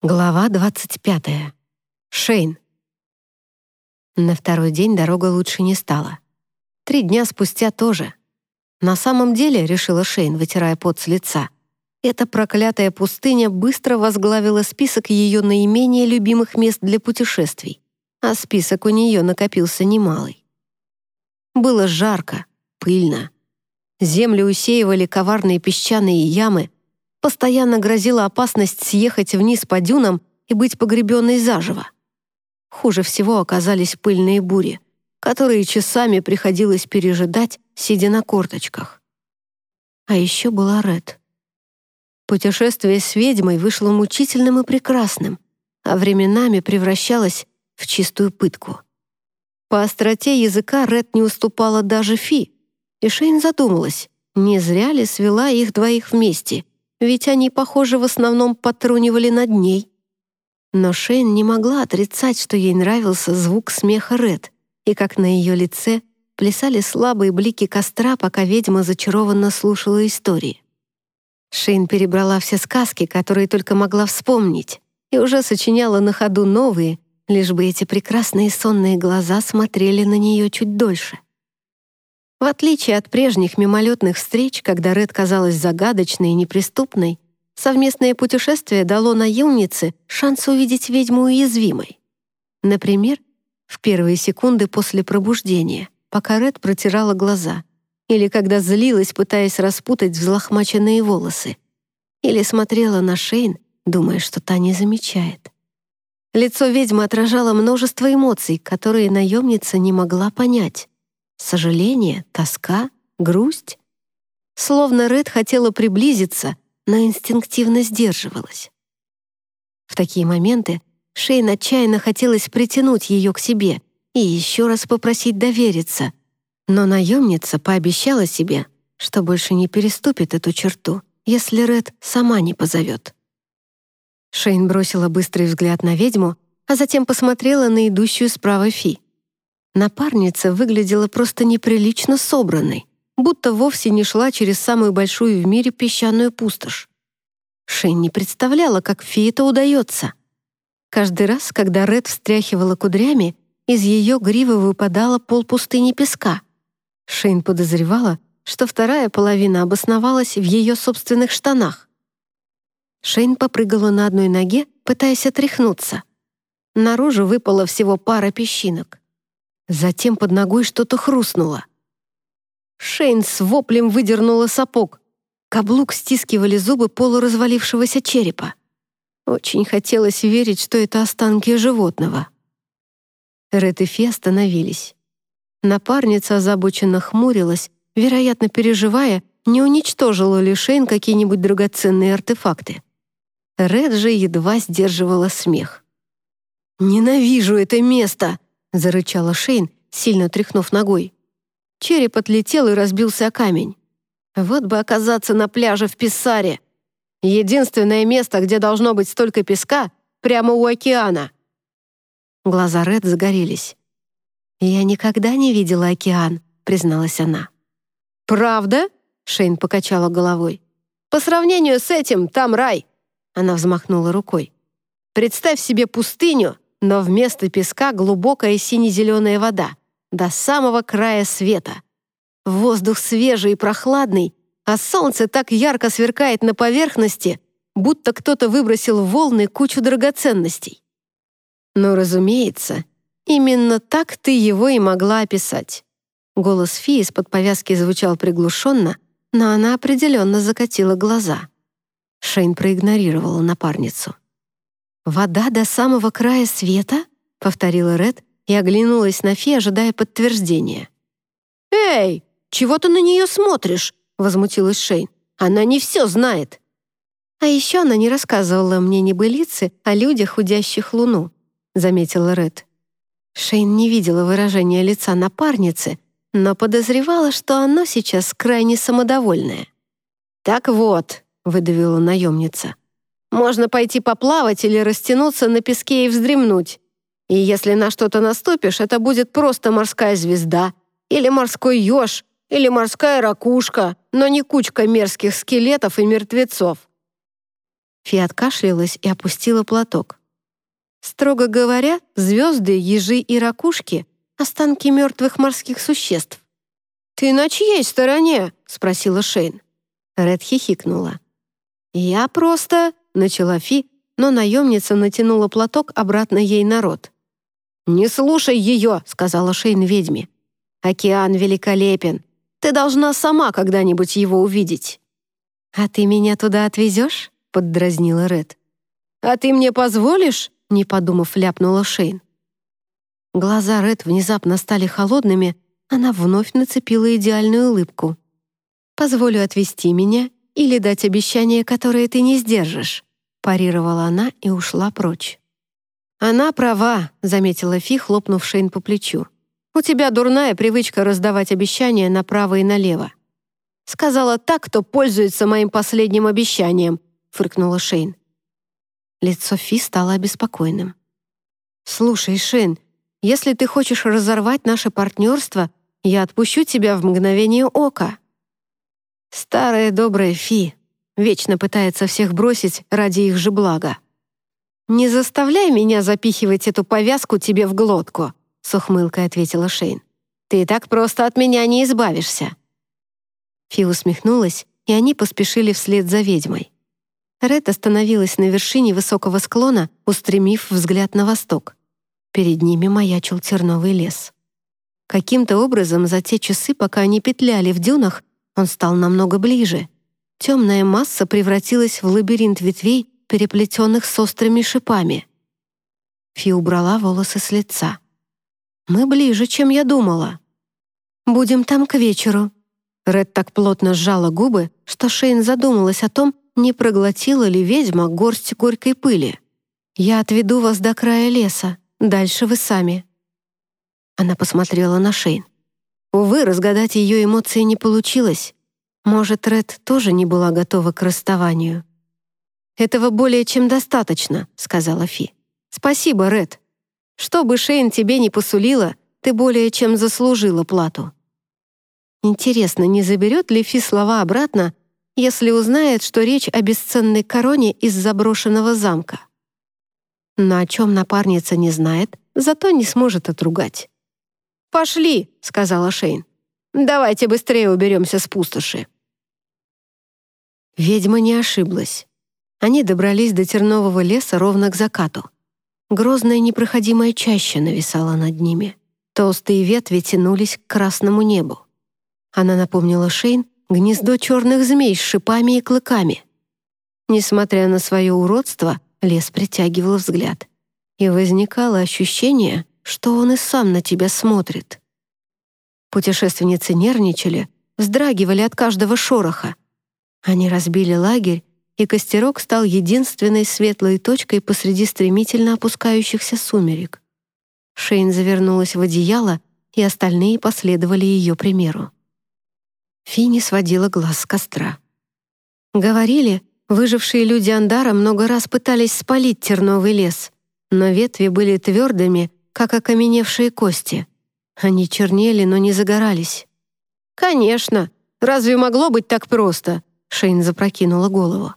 Глава 25. Шейн. На второй день дорога лучше не стала. Три дня спустя тоже. На самом деле, решила Шейн, вытирая пот с лица, эта проклятая пустыня быстро возглавила список ее наименее любимых мест для путешествий, а список у нее накопился немалый. Было жарко, пыльно. Землю усеивали коварные песчаные ямы — Постоянно грозила опасность съехать вниз по дюнам и быть погребенной заживо. Хуже всего оказались пыльные бури, которые часами приходилось пережидать, сидя на корточках. А еще была Ред. Путешествие с ведьмой вышло мучительным и прекрасным, а временами превращалось в чистую пытку. По остроте языка Ред не уступала даже Фи, и Шейн задумалась, не зря ли свела их двоих вместе — ведь они, похоже, в основном потрунивали над ней. Но Шейн не могла отрицать, что ей нравился звук смеха Ред, и как на ее лице плясали слабые блики костра, пока ведьма зачарованно слушала истории. Шейн перебрала все сказки, которые только могла вспомнить, и уже сочиняла на ходу новые, лишь бы эти прекрасные сонные глаза смотрели на нее чуть дольше. В отличие от прежних мимолетных встреч, когда Ред казалась загадочной и неприступной, совместное путешествие дало наемнице шанс увидеть ведьму уязвимой. Например, в первые секунды после пробуждения, пока Ред протирала глаза, или когда злилась, пытаясь распутать взлохмаченные волосы, или смотрела на Шейн, думая, что та не замечает. Лицо ведьмы отражало множество эмоций, которые наемница не могла понять. Сожаление, тоска, грусть. Словно Ред хотела приблизиться, но инстинктивно сдерживалась. В такие моменты Шейн отчаянно хотелось притянуть ее к себе и еще раз попросить довериться, но наемница пообещала себе, что больше не переступит эту черту, если Ред сама не позовет. Шейн бросила быстрый взгляд на ведьму, а затем посмотрела на идущую справа Фи. Напарница выглядела просто неприлично собранной, будто вовсе не шла через самую большую в мире песчаную пустошь. Шейн не представляла, как Фи это удается. Каждый раз, когда Ред встряхивала кудрями, из ее гривы выпадала полпустыни песка. Шейн подозревала, что вторая половина обосновалась в ее собственных штанах. Шейн попрыгала на одной ноге, пытаясь отряхнуться. Наружу выпало всего пара песчинок. Затем под ногой что-то хрустнуло. Шейн с воплем выдернула сапог. Каблук стискивали зубы полуразвалившегося черепа. Очень хотелось верить, что это останки животного. Ред и Фи остановились. Напарница озабоченно хмурилась, вероятно, переживая, не уничтожила ли Шейн какие-нибудь драгоценные артефакты. Ред же едва сдерживала смех. «Ненавижу это место!» — зарычала Шейн, сильно тряхнув ногой. Череп отлетел и разбился о камень. Вот бы оказаться на пляже в Писсаре. Единственное место, где должно быть столько песка, прямо у океана. Глаза Ред загорелись. «Я никогда не видела океан», — призналась она. «Правда?» — Шейн покачала головой. «По сравнению с этим, там рай!» Она взмахнула рукой. «Представь себе пустыню, но вместо песка глубокая сине-зеленая вода, до самого края света. Воздух свежий и прохладный, а солнце так ярко сверкает на поверхности, будто кто-то выбросил в волны кучу драгоценностей. Но, разумеется, именно так ты его и могла описать. Голос Фи из-под повязки звучал приглушенно, но она определенно закатила глаза. Шейн проигнорировала напарницу. «Вода до самого края света?» — повторила Ред и оглянулась на Фи, ожидая подтверждения. «Эй, чего ты на нее смотришь?» — возмутилась Шейн. «Она не все знает». «А еще она не рассказывала мне небылицы о людях, худящих луну», — заметила Ред. Шейн не видела выражения лица напарницы, но подозревала, что оно сейчас крайне самодовольное. «Так вот», — выдавила наемница, можно пойти поплавать или растянуться на песке и вздремнуть. И если на что-то наступишь, это будет просто морская звезда, или морской еж, или морская ракушка, но не кучка мерзких скелетов и мертвецов. Фи откашлялась и опустила платок. Строго говоря, звезды, ежи и ракушки — останки мертвых морских существ. «Ты на чьей стороне?» — спросила Шейн. Ред хихикнула. «Я просто...» — начала Фи, но наемница натянула платок обратно ей на рот. «Не слушай ее!» — сказала Шейн ведьме. «Океан великолепен. Ты должна сама когда-нибудь его увидеть». «А ты меня туда отвезешь?» — поддразнила Ред. «А ты мне позволишь?» — не подумав, ляпнула Шейн. Глаза Ред внезапно стали холодными, она вновь нацепила идеальную улыбку. «Позволю отвезти меня или дать обещание, которое ты не сдержишь», парировала она и ушла прочь. «Она права», — заметила Фи, хлопнув Шейн по плечу. «У тебя дурная привычка раздавать обещания направо и налево». «Сказала так, кто пользуется моим последним обещанием», — фыркнула Шейн. Лицо Фи стало обеспокоенным. «Слушай, Шейн, если ты хочешь разорвать наше партнерство, я отпущу тебя в мгновение ока». Старая добрая Фи вечно пытается всех бросить ради их же блага. «Не заставляй меня запихивать эту повязку тебе в глотку», с ухмылкой ответила Шейн. «Ты так просто от меня не избавишься». Фи усмехнулась, и они поспешили вслед за ведьмой. Ред остановилась на вершине высокого склона, устремив взгляд на восток. Перед ними маячил терновый лес. Каким-то образом за те часы, пока они петляли в дюнах, он стал намного ближе. Темная масса превратилась в лабиринт ветвей, переплетенных с острыми шипами. Фи убрала волосы с лица. «Мы ближе, чем я думала». «Будем там к вечеру». Ред так плотно сжала губы, что Шейн задумалась о том, не проглотила ли ведьма горсть горькой пыли. «Я отведу вас до края леса. Дальше вы сами». Она посмотрела на Шейн. Увы, разгадать ее эмоции не получилось. Может, Ред тоже не была готова к расставанию. «Этого более чем достаточно», — сказала Фи. «Спасибо, Ред. Что бы Шейн тебе не посулила, ты более чем заслужила плату». Интересно, не заберет ли Фи слова обратно, если узнает, что речь о бесценной короне из заброшенного замка? Но о чем напарница не знает, зато не сможет отругать. «Пошли», — сказала Шейн. «Давайте быстрее уберемся с пустоши». Ведьма не ошиблась. Они добрались до тернового леса ровно к закату. Грозная непроходимая чаща нависала над ними. Толстые ветви тянулись к красному небу. Она напомнила Шейн гнездо черных змей с шипами и клыками. Несмотря на свое уродство, лес притягивал взгляд. И возникало ощущение, что он и сам на тебя смотрит. Путешественницы нервничали, вздрагивали от каждого шороха. Они разбили лагерь и костерок стал единственной светлой точкой посреди стремительно опускающихся сумерек. Шейн завернулась в одеяло, и остальные последовали ее примеру. Фини сводила глаз с костра. Говорили, выжившие люди Андара много раз пытались спалить терновый лес, но ветви были твердыми, как окаменевшие кости. Они чернели, но не загорались. «Конечно! Разве могло быть так просто?» Шейн запрокинула голову.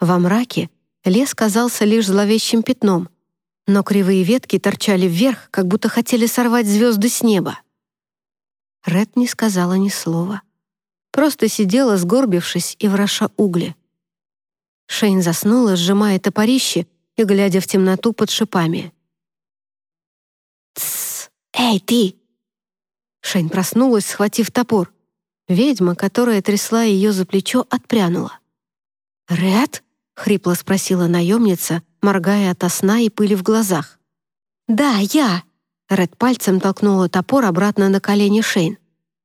Во мраке лес казался лишь зловещим пятном, но кривые ветки торчали вверх, как будто хотели сорвать звезды с неба. Ред не сказала ни слова. Просто сидела, сгорбившись и вороша угли. Шейн заснула, сжимая топорище и глядя в темноту под шипами. «Тссс! Эй, ты!» Шейн проснулась, схватив топор. Ведьма, которая трясла ее за плечо, отпрянула. «Ред?» — хрипло спросила наемница, моргая от сна и пыли в глазах. «Да, я!» — Ред пальцем толкнула топор обратно на колени Шейн.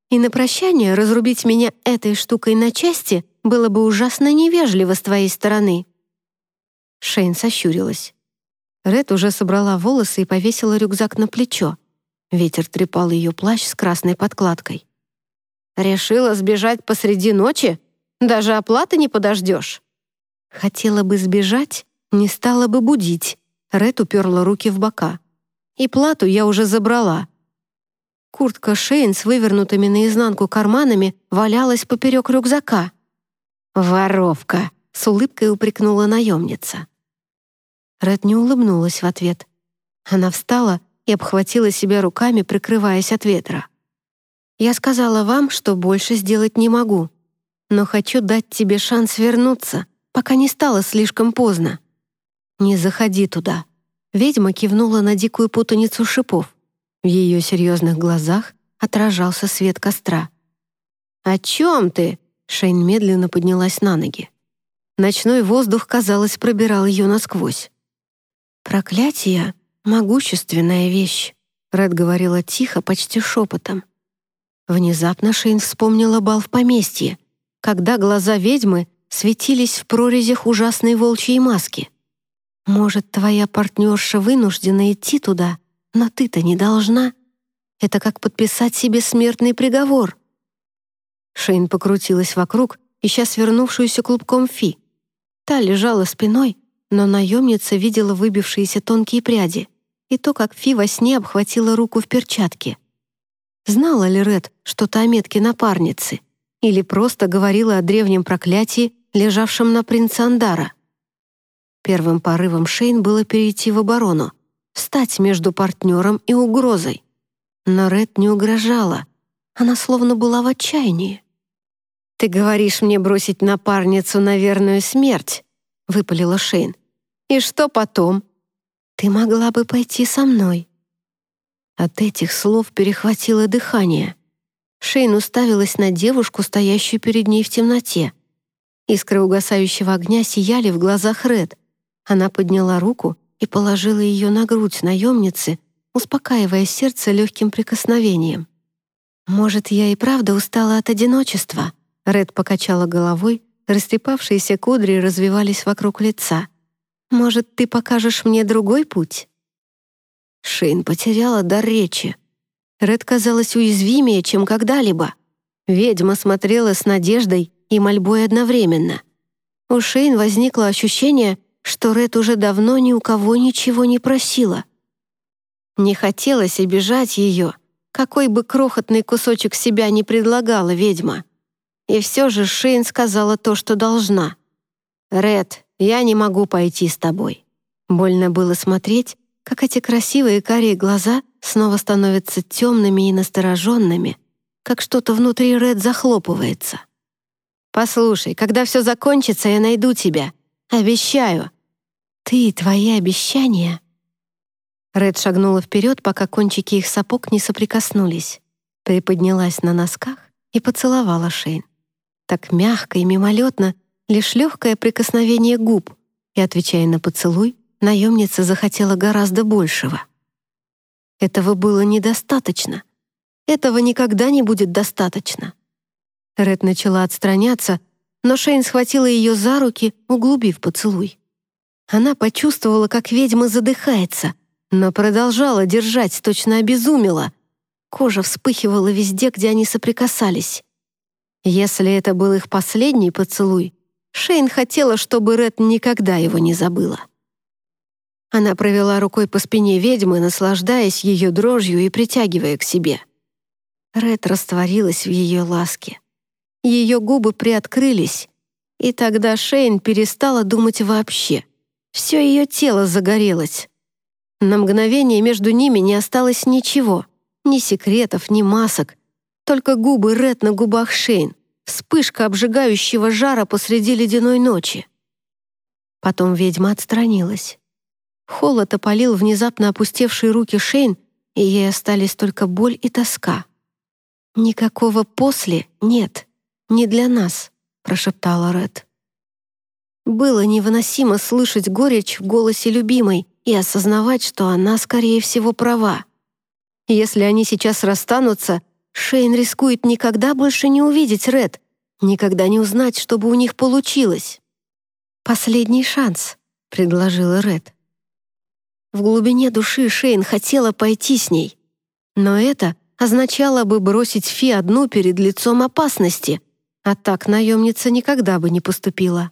«И на прощание разрубить меня этой штукой на части было бы ужасно невежливо с твоей стороны». Шейн сощурилась. Ред уже собрала волосы и повесила рюкзак на плечо. Ветер трепал ее плащ с красной подкладкой. «Решила сбежать посреди ночи? Даже оплаты не подождешь?» Хотела бы сбежать, не стала бы будить. Ред уперла руки в бока. И плату я уже забрала. Куртка Шейн с вывернутыми наизнанку карманами валялась поперек рюкзака. «Воровка!» — с улыбкой упрекнула наемница. Ред не улыбнулась в ответ. Она встала и обхватила себя руками, прикрываясь от ветра. «Я сказала вам, что больше сделать не могу, но хочу дать тебе шанс вернуться, пока не стало слишком поздно. Не заходи туда». Ведьма кивнула на дикую путаницу шипов. В ее серьезных глазах отражался свет костра. «О чем ты?» Шейн медленно поднялась на ноги. Ночной воздух, казалось, пробирал ее насквозь. «Проклятие — могущественная вещь», — Ред говорила тихо, почти шепотом. Внезапно Шейн вспомнила бал в поместье, когда глаза ведьмы светились в прорезях ужасной волчьей маски. «Может, твоя партнерша вынуждена идти туда, но ты-то не должна? Это как подписать себе смертный приговор». Шейн покрутилась вокруг, ища свернувшуюся клубком Фи. Та лежала спиной, но наемница видела выбившиеся тонкие пряди и то, как Фи во сне обхватила руку в перчатке. Знала ли Ред что-то о метке напарницы? Или просто говорила о древнем проклятии, лежавшем на принца Андара? Первым порывом Шейн было перейти в оборону, встать между партнером и угрозой. Но Ред не угрожала, она словно была в отчаянии. «Ты говоришь мне бросить напарницу на верную смерть?» — выпалила Шейн. «И что потом?» «Ты могла бы пойти со мной». От этих слов перехватило дыхание. Шейн уставилась на девушку, стоящую перед ней в темноте. Искры угасающего огня сияли в глазах Ред. Она подняла руку и положила ее на грудь наемницы, успокаивая сердце легким прикосновением. «Может, я и правда устала от одиночества?» Ред покачала головой, растрепавшиеся кудри развивались вокруг лица. «Может, ты покажешь мне другой путь?» Шейн потеряла дар речи. Ред казалась уязвимее, чем когда-либо. Ведьма смотрела с надеждой и мольбой одновременно. У Шейн возникло ощущение, что Ред уже давно ни у кого ничего не просила. Не хотелось обижать ее, какой бы крохотный кусочек себя не предлагала ведьма. И все же Шейн сказала то, что должна. «Ред, я не могу пойти с тобой». Больно было смотреть, как эти красивые карие глаза снова становятся темными и настороженными, как что-то внутри Ред захлопывается. «Послушай, когда все закончится, я найду тебя. Обещаю». «Ты и твои обещания...» Ред шагнула вперед, пока кончики их сапог не соприкоснулись, приподнялась на носках и поцеловала Шейн. Так мягко и мимолетно, лишь легкое прикосновение губ, и, отвечая на поцелуй, наемница захотела гораздо большего. Этого было недостаточно. Этого никогда не будет достаточно. Ред начала отстраняться, но Шейн схватила ее за руки, углубив поцелуй. Она почувствовала, как ведьма задыхается, но продолжала держать, точно обезумела. Кожа вспыхивала везде, где они соприкасались. Если это был их последний поцелуй, Шейн хотела, чтобы Ред никогда его не забыла. Она провела рукой по спине ведьмы, наслаждаясь ее дрожью и притягивая к себе. Ред растворилась в ее ласке. Ее губы приоткрылись, и тогда Шейн перестала думать вообще. Все ее тело загорелось. На мгновение между ними не осталось ничего. Ни секретов, ни масок. Только губы Ред на губах Шейн. Вспышка обжигающего жара посреди ледяной ночи. Потом ведьма отстранилась. Холод опалил внезапно опустевшие руки Шейн, и ей остались только боль и тоска. «Никакого «после» нет, не для нас», — прошептала Ред. Было невыносимо слышать горечь в голосе любимой, и осознавать, что она, скорее всего, права. Если они сейчас расстанутся, Шейн рискует никогда больше не увидеть Ред, никогда не узнать, чтобы у них получилось. «Последний шанс», — предложила Ред. В глубине души Шейн хотела пойти с ней, но это означало бы бросить Фи одну перед лицом опасности, а так наемница никогда бы не поступила.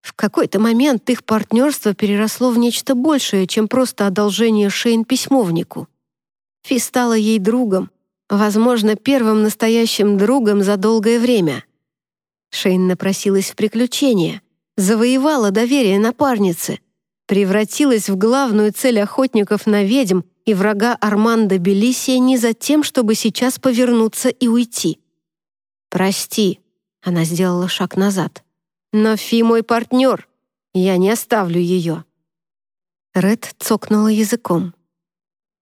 В какой-то момент их партнерство переросло в нечто большее, чем просто одолжение Шейн письмовнику. Фи стала ей другом, возможно, первым настоящим другом за долгое время. Шейн напросилась в приключения, завоевала доверие напарницы, превратилась в главную цель охотников на ведьм и врага Армандо Белисия не за тем, чтобы сейчас повернуться и уйти. «Прости», — она сделала шаг назад. «Но Фи мой партнер. Я не оставлю ее». Ред цокнула языком.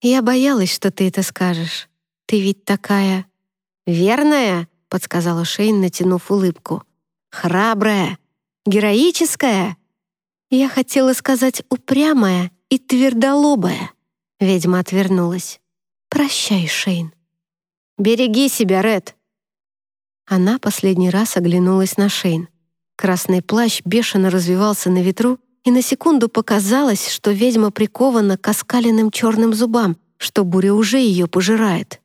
«Я боялась, что ты это скажешь. Ты ведь такая...» «Верная?» — подсказала Шейн, натянув улыбку. «Храбрая, героическая». Я хотела сказать «упрямая» и «твердолобая». Ведьма отвернулась. «Прощай, Шейн». «Береги себя, Ред». Она последний раз оглянулась на Шейн. Красный плащ бешено развивался на ветру, и на секунду показалось, что ведьма прикована к оскаленным черным зубам, что буря уже ее пожирает.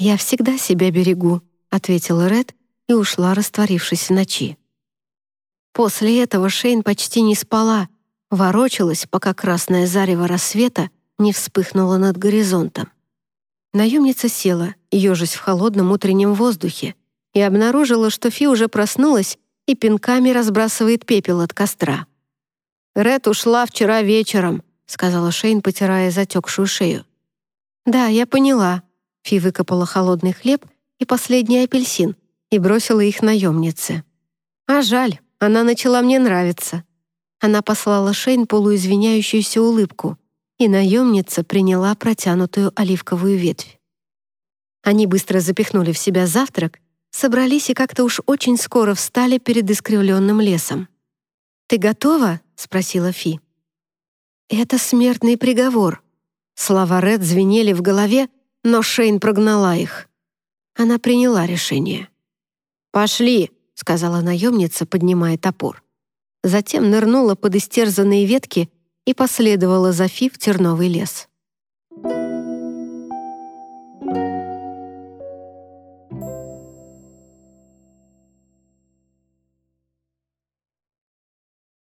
«Я всегда себя берегу», — ответила Ред и ушла, растворившись в ночи. После этого Шейн почти не спала, ворочалась, пока красное зарево рассвета не вспыхнуло над горизонтом. Наемница села, ежась в холодном утреннем воздухе, и обнаружила, что Фи уже проснулась и пинками разбрасывает пепел от костра. «Ред ушла вчера вечером», — сказала Шейн, потирая затекшую шею. «Да, я поняла», Фи выкопала холодный хлеб и последний апельсин и бросила их наемнице. «А жаль, она начала мне нравиться». Она послала Шейн полуизвиняющуюся улыбку, и наемница приняла протянутую оливковую ветвь. Они быстро запихнули в себя завтрак, собрались и как-то уж очень скоро встали перед искривленным лесом. «Ты готова?» — спросила Фи. «Это смертный приговор». Слова Ред звенели в голове, но Шейн прогнала их. Она приняла решение. «Пошли», — сказала наемница, поднимая топор. Затем нырнула под истерзанные ветки и последовала за Фи в терновый лес.